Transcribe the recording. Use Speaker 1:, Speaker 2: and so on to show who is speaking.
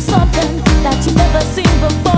Speaker 1: something that you've never seen before.